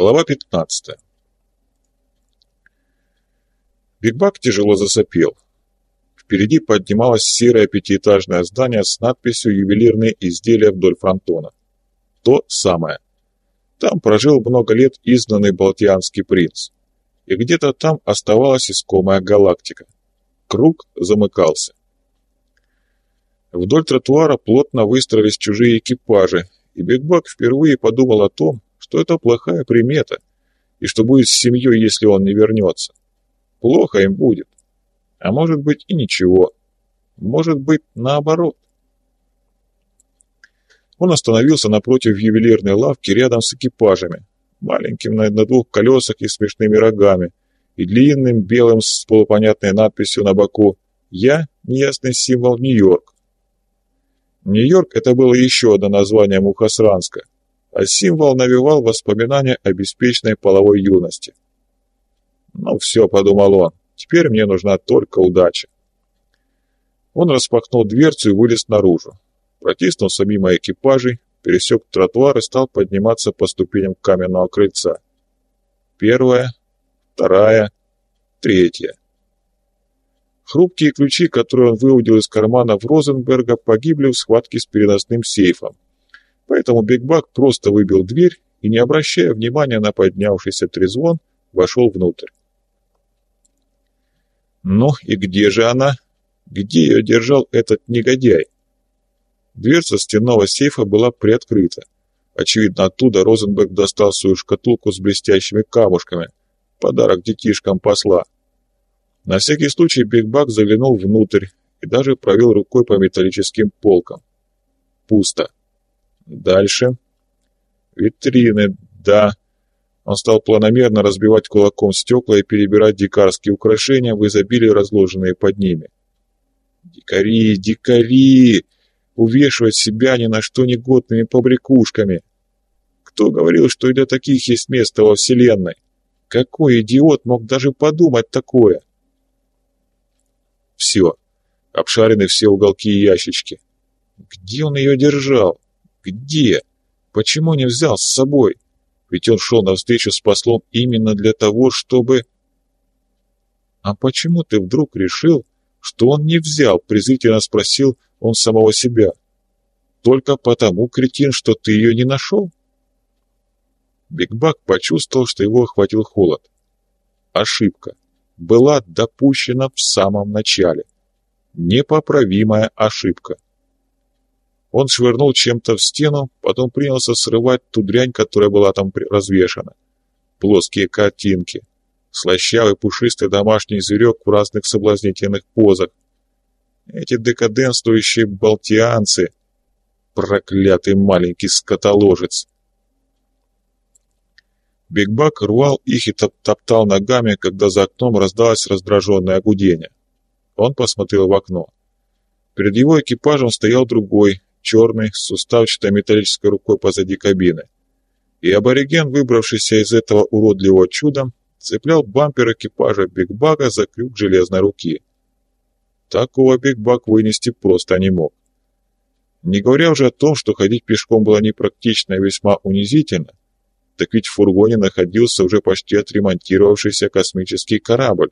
Глава 15. Бигбак тяжело засопел. Впереди поднималось серое пятиэтажное здание с надписью «Ювелирные изделия вдоль фронтона». То самое. Там прожил много лет изгнанный Балтианский принц. И где-то там оставалась искомая галактика. Круг замыкался. Вдоль тротуара плотно выстроились чужие экипажи, и Бигбак впервые подумал о том, что это плохая примета, и что будет с семьей, если он не вернется. Плохо им будет. А может быть и ничего. Может быть наоборот. Он остановился напротив ювелирной лавки рядом с экипажами, маленьким на, двух колесах и смешными рогами, и длинным белым с полупонятной надписью на боку «Я – неясный символ Нью-Йорк». Нью-Йорк – это было еще одно название Мухасранска, а символ навевал воспоминания о беспечной половой юности. «Ну все», – подумал он, – «теперь мне нужна только удача». Он распахнул дверцу и вылез наружу. Протиснулся мимо экипажей, пересек тротуар и стал подниматься по ступеням каменного крыльца. Первая, вторая, третья. Хрупкие ключи, которые он выудил из кармана в Розенберга, погибли в схватке с переносным сейфом. Поэтому Бигбак просто выбил дверь и, не обращая внимания на поднявшийся трезвон, вошел внутрь. Ну и где же она? Где ее держал этот негодяй? Дверца стенного сейфа была приоткрыта. Очевидно, оттуда Розенберг достал свою шкатулку с блестящими камушками. Подарок детишкам посла. На всякий случай Бигбак заглянул внутрь и даже провел рукой по металлическим полкам. Пусто. Дальше. Витрины, да. Он стал планомерно разбивать кулаком стекла и перебирать дикарские украшения в изобилии, разложенные под ними. Дикари, дикари! Увешивать себя ни на что негодными побрякушками. Кто говорил, что и для таких есть место во Вселенной? Какой идиот мог даже подумать такое? Все. Обшарены все уголки и ящички. Где он ее держал? Где? Почему не взял с собой? Ведь он шел навстречу с послом именно для того, чтобы... А почему ты вдруг решил, что он не взял? Презрительно спросил он самого себя. Только потому, кретин, что ты ее не нашел? Бигбак почувствовал, что его охватил холод. Ошибка была допущена в самом начале. Непоправимая ошибка. Он швырнул чем-то в стену, потом принялся срывать ту дрянь, которая была там развешана. Плоские картинки, слащавый пушистый домашний зверек в разных соблазнительных позах. Эти декаденствующие балтианцы, проклятый маленький скотоложец. Бигбак рвал их и топтал ногами, когда за окном раздалось раздраженное гудение. Он посмотрел в окно. Перед его экипажем стоял другой, черный, с суставчатой металлической рукой позади кабины. И абориген, выбравшийся из этого уродливого чуда, цеплял бампер экипажа Бигбага за крюк железной руки. Такого Бигбаг вынести просто не мог. Не говоря уже о том, что ходить пешком было непрактично и весьма унизительно, так ведь в фургоне находился уже почти отремонтировавшийся космический корабль.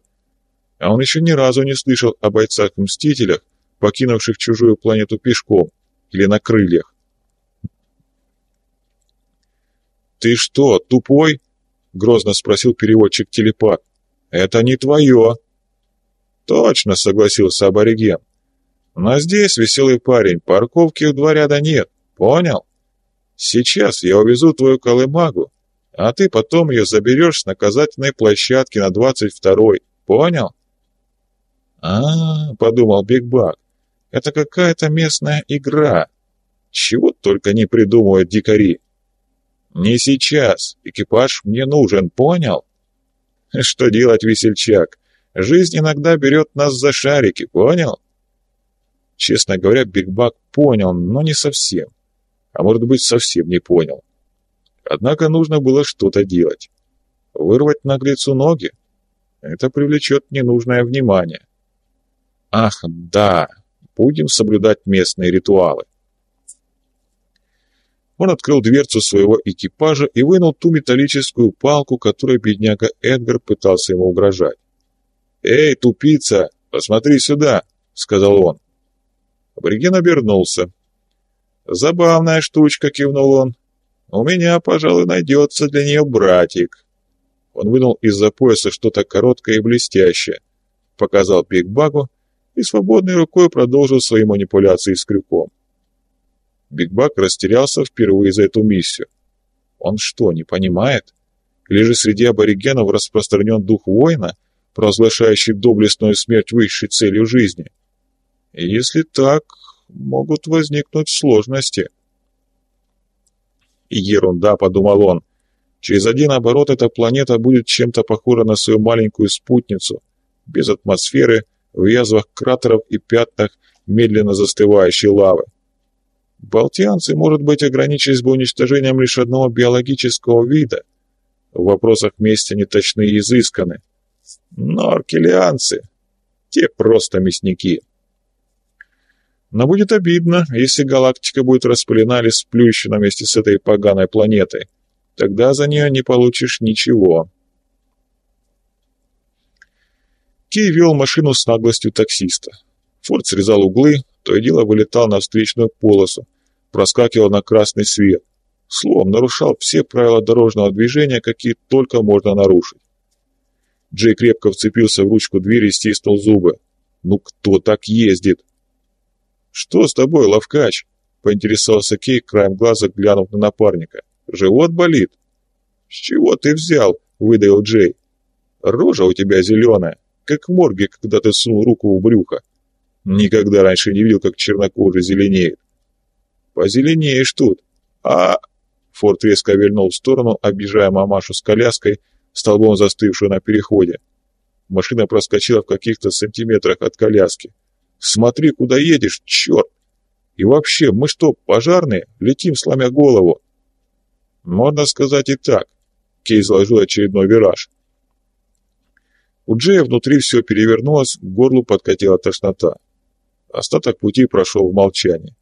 А он еще ни разу не слышал о бойцах-мстителях, покинувших чужую планету пешком или на крыльях. «Ты что, тупой?» — грозно спросил переводчик-телепат. «Это не твое». «Точно», — согласился абориген. «Но здесь, веселый парень, парковки в два ряда нет, понял? Сейчас я увезу твою колымагу а ты потом ее заберешь с наказательной площадки на двадцать второй. Понял? А, -а, -а подумал Бигбак, это какая-то местная игра. Чего только не придумывают дикари. Не сейчас. Экипаж мне нужен, понял? Что делать, весельчак? Жизнь иногда берет нас за шарики, понял? Честно говоря, Бигбак понял, но не совсем. А может быть, совсем не понял. Однако нужно было что-то делать. Вырвать наглецу ноги? Это привлечет ненужное внимание. Ах, да, будем соблюдать местные ритуалы. Он открыл дверцу своего экипажа и вынул ту металлическую палку, которой бедняга Эдгар пытался ему угрожать. «Эй, тупица, посмотри сюда!» — сказал он. Абориген обернулся. «Забавная штучка», — кивнул он. «У меня, пожалуй, найдется для нее братик». Он вынул из-за пояса что-то короткое и блестящее, показал Бигбагу и свободной рукой продолжил свои манипуляции с крюком. Бигбаг растерялся впервые за эту миссию. Он что, не понимает? Или же среди аборигенов распространен дух воина, провозглашающий доблестную смерть высшей целью жизни? И если так, могут возникнуть сложности. И ерунда, подумал он. Через один оборот эта планета будет чем-то похожа на свою маленькую спутницу, без атмосферы, в язвах кратеров и пятнах медленно застывающей лавы. Балтианцы, может быть, ограничились бы уничтожением лишь одного биологического вида. В вопросах мести они точны и изысканы. Но аркелианцы, те просто мясники. Но будет обидно, если галактика будет распылена или сплющена вместе с этой поганой планетой. Тогда за нее не получишь ничего. Кей вел машину с наглостью таксиста. Форд срезал углы, то и дело вылетал на встречную полосу, проскакивал на красный свет. Словом, нарушал все правила дорожного движения, какие только можно нарушить. Джей крепко вцепился в ручку двери и стиснул зубы. «Ну кто так ездит?» «Что с тобой, ловкач?» — поинтересовался Кей, краем глаза глянув на напарника. «Живот болит?» «С чего ты взял?» — выдавил Джей. «Рожа у тебя зеленая, как в морге, когда ты сунул руку в брюхо. Никогда раньше не видел, как чернокожий зеленеет. Позеленеешь тут. А... Форд резко вернул в сторону, объезжая мамашу с коляской, столбом застывшую на переходе. Машина проскочила в каких-то сантиметрах от коляски. «Смотри, куда едешь, черт! И вообще, мы что, пожарные? Летим, сломя голову!» «Можно сказать и так», — Кей заложил очередной вираж. У Джея внутри все перевернулось, к горлу подкатила тошнота. Остаток пути прошел в молчании.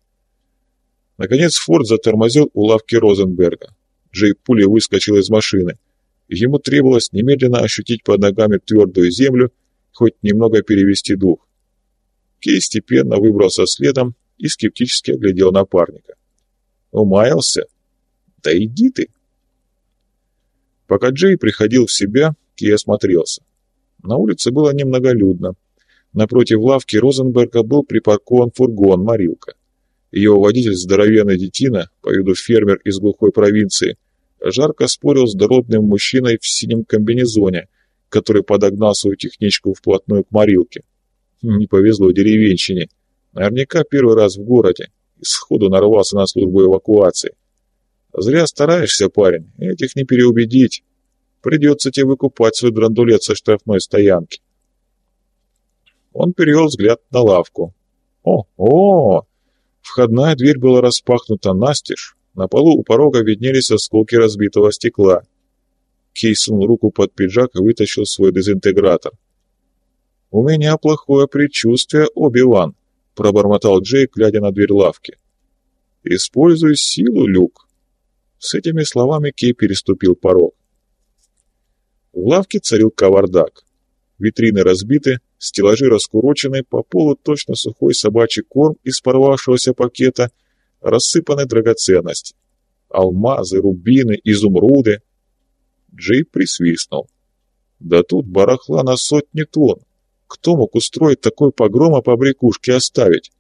Наконец Форд затормозил у лавки Розенберга. Джей пулей выскочил из машины. Ему требовалось немедленно ощутить под ногами твердую землю, хоть немного перевести дух. Кей степенно выбрался следом и скептически оглядел напарника. «Умаялся? Да иди ты!» Пока Джей приходил в себя, Кей осмотрелся. На улице было немноголюдно. Напротив лавки Розенберга был припаркован фургон-морилка. Его водитель, здоровенный детина, по виду фермер из глухой провинции, жарко спорил с дородным мужчиной в синем комбинезоне, который подогнал свою техничку вплотную к морилке. Не повезло деревенщине. Наверняка первый раз в городе и сходу нарвался на службу эвакуации. Зря стараешься, парень, этих не переубедить. Придется тебе выкупать свой драндулет со штрафной стоянки. Он перевел взгляд на лавку. О, о! Входная дверь была распахнута настежь. На полу у порога виднелись осколки разбитого стекла. Кей сунул руку под пиджак и вытащил свой дезинтегратор. «У меня плохое предчувствие, Оби-Ван», — пробормотал Джей, глядя на дверь лавки. «Используй силу, Люк». С этими словами Кей переступил порог. В лавке царил кавардак. Витрины разбиты, стеллажи раскурочены, по полу точно сухой собачий корм из порвавшегося пакета, рассыпаны драгоценности. Алмазы, рубины, изумруды. Джей присвистнул. Да тут барахла на сотни тонн. Кто мог устроить такой погром, а побрякушки оставить?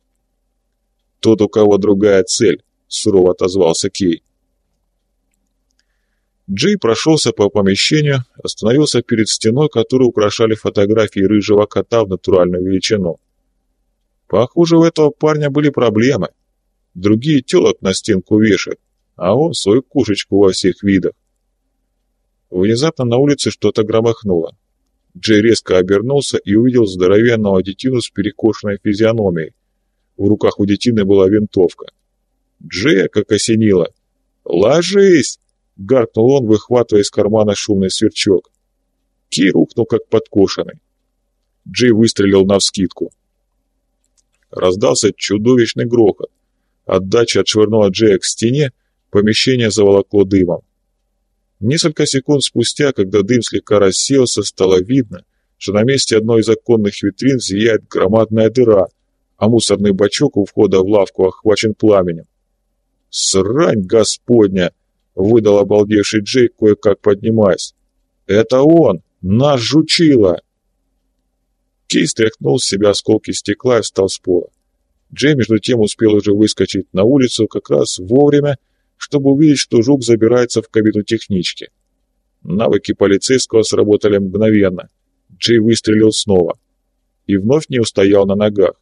Тот, у кого другая цель, сурово отозвался Кей. Джей прошелся по помещению, остановился перед стеной, которую украшали фотографии рыжего кота в натуральную величину. Похоже, у этого парня были проблемы. Другие телок на стенку вешают, а он свою кушечку во всех видах. Внезапно на улице что-то громохнуло. Джей резко обернулся и увидел здоровенного детину с перекошенной физиономией. В руках у детины была винтовка. Джея как осенило. «Ложись!» — гаркнул он, выхватывая из кармана шумный сверчок. Кей рухнул, как подкошенный. Джей выстрелил навскидку. Раздался чудовищный грохот. Отдача отшвырнула Джея к стене, помещение заволокло дымом. Несколько секунд спустя, когда дым слегка рассеялся, стало видно, что на месте одной из оконных витрин зияет громадная дыра, а мусорный бачок у входа в лавку охвачен пламенем. «Срань господня!» — выдал обалдевший Джей, кое-как поднимаясь. «Это он! Наш жучила!» Кей стряхнул с себя осколки стекла и встал с пола. Джей, между тем, успел уже выскочить на улицу как раз вовремя, чтобы увидеть, что жук забирается в кабину технички. Навыки полицейского сработали мгновенно. Джей выстрелил снова. И вновь не устоял на ногах.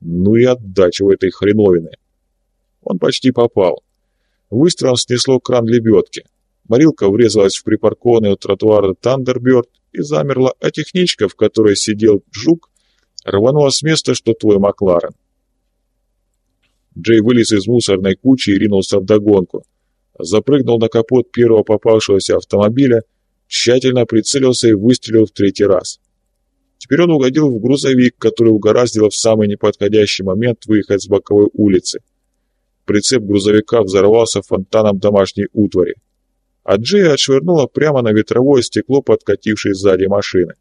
Ну и отдача у этой хреновины. Он почти попал. Выстрелом снесло кран лебедки. Морилка врезалась в припаркованный у тротуара Тандерберт и замерла, а техничка, в которой сидел жук, рванула с места, что твой Макларен. Джей вылез из мусорной кучи и ринулся вдогонку. Запрыгнул на капот первого попавшегося автомобиля, тщательно прицелился и выстрелил в третий раз. Теперь он угодил в грузовик, который угораздило в самый неподходящий момент выехать с боковой улицы. Прицеп грузовика взорвался фонтаном домашней утвари. А Джея отшвырнуло прямо на ветровое стекло подкатившей сзади машины.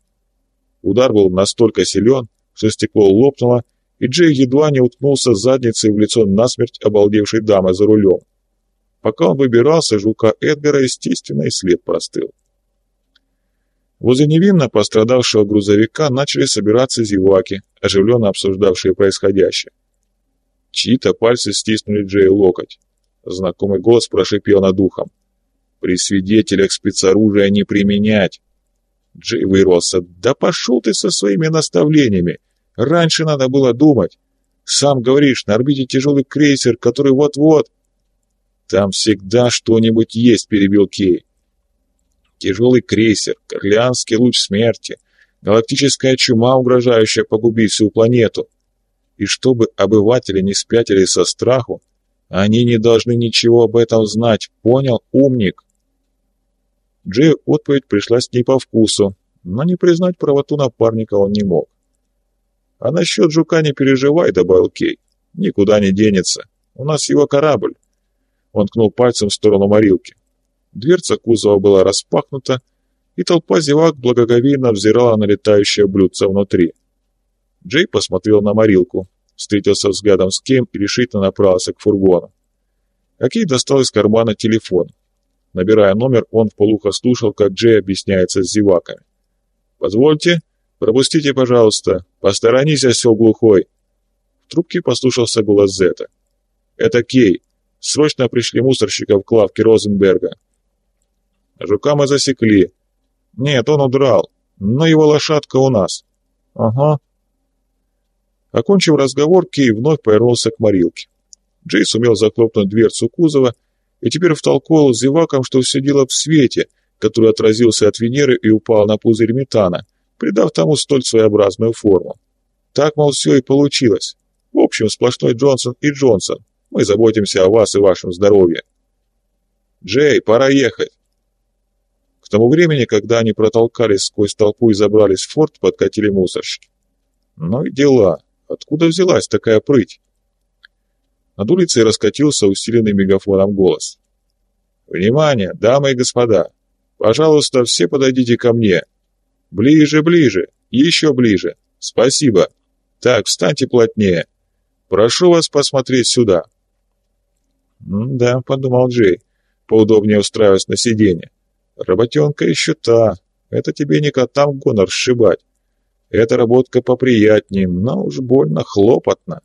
Удар был настолько силен, что стекло лопнуло, и Джей едва не уткнулся задницей в лицо насмерть обалдевшей дамы за рулем. Пока он выбирался, жука Эдгара, естественно, и след простыл. Возле невинно пострадавшего грузовика начали собираться зеваки, оживленно обсуждавшие происходящее. Чьи-то пальцы стиснули Джею локоть. Знакомый голос прошипел над ухом. «При свидетелях спецоружия не применять!» Джей вырвался. «Да пошел ты со своими наставлениями! Раньше надо было думать. Сам говоришь, на орбите тяжелый крейсер, который вот-вот... Там всегда что-нибудь есть, перебил Кей. Тяжелый крейсер, корлеанский луч смерти, галактическая чума, угрожающая погубить всю планету. И чтобы обыватели не спятили со страху, они не должны ничего об этом знать, понял, умник? Джею отповедь пришлась не по вкусу, но не признать правоту напарника он не мог. «А насчет жука не переживай», — добавил Кей. «Никуда не денется. У нас его корабль». Он ткнул пальцем в сторону морилки. Дверца кузова была распахнута, и толпа зевак благоговейно взирала на летающее блюдце внутри. Джей посмотрел на морилку, встретился взглядом с Кем и решительно направился к фургону. Акей достал из кармана телефон. Набирая номер, он вполуха слушал, как Джей объясняется с зеваками. «Позвольте», «Пропустите, пожалуйста! Посторонись, осел глухой!» В трубке послушался голос Зета. «Это Кей. Срочно пришли мусорщиков к лавке Розенберга». «Жука мы засекли. Нет, он удрал, но его лошадка у нас». «Ага». Окончив разговор, Кей вновь повернулся к морилке. Джей сумел захлопнуть дверцу кузова и теперь втолковал зевакам, что все дело в свете, который отразился от Венеры и упал на пузырь метана, придав тому столь своеобразную форму. Так, мол, все и получилось. В общем, сплошной Джонсон и Джонсон. Мы заботимся о вас и вашем здоровье. Джей, пора ехать. К тому времени, когда они протолкались сквозь толпу и забрались в форт, подкатили мусорщики. Ну и дела. Откуда взялась такая прыть? Над улицей раскатился усиленный мегафоном голос. «Внимание, дамы и господа! Пожалуйста, все подойдите ко мне. Ближе, ближе, еще ближе. Спасибо. Так, встаньте плотнее. Прошу вас посмотреть сюда. «Да», — подумал Джей, поудобнее устраиваясь на сиденье. «Работенка еще та. Это тебе не котам гонор сшибать. Эта работка поприятнее, но уж больно хлопотно».